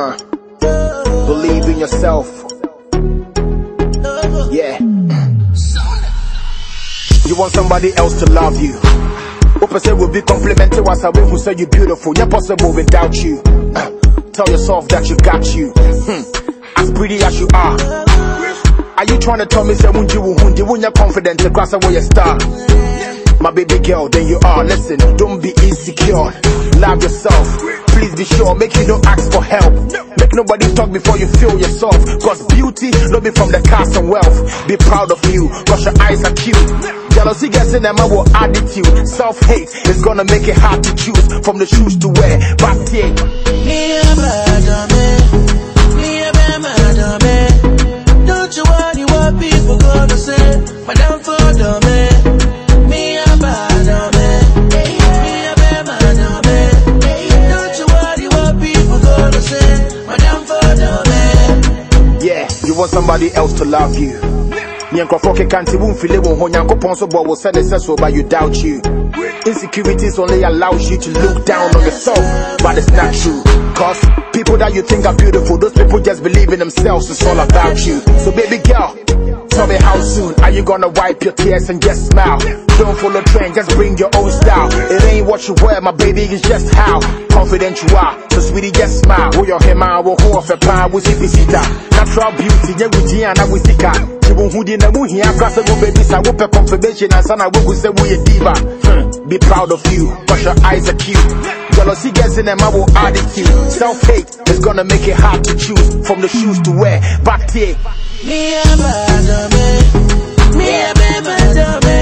Uh, believe in yourself. Yeah. You want somebody else to love you. Open say will be complimented while someone who say you're beautiful. Yeah, possible without you. Uh, tell yourself that you got you. Hmm. As pretty as you are. Are you trying to tell me say when you when you're confident to cross away your star? My baby girl, then you are. Listen, don't be insecure. Love yourself. Please be sure. Make you don't ask for help. Make nobody talk before you feel yourself. Cause beauty don't be from the cast and wealth. Be proud of you. Cause your eyes are cute. Jealousy gets in them, will attitude. Self hate is gonna make it hard to choose from the shoes to wear. Back here. Me a bad me a bad man. Don't you worry what people gonna say. Madam for want somebody else to love you. Nye nkurɔfoɔ keka nti womfile wo ho nyankopɔn so bɔ wo sɛ so but you doubt you. Insecurities only allows you to look down on yourself but it's not true. Cause people that you think are beautiful those people just believe in themselves it's all about you. So baby gonna wipe your tears and just smile? Don't follow trend, just bring your own style. It ain't what you wear, my baby, it's just how confident you are. So sweetie, just smile. Wo your hema, wo ho of a pan, wo si. Natural beauty, yeah, we jian, na we sika. Chibu hudi na mu hiya, krasa go baby, sa wo pe confirmation, and sana wo go say wo ye diva. Hmm, Be proud of you, cause your eyes are cute. Jealousy gets in them, I will attitude. Self-hate is gonna make it hard to choose from the shoes to wear. Back here. Me and my mother,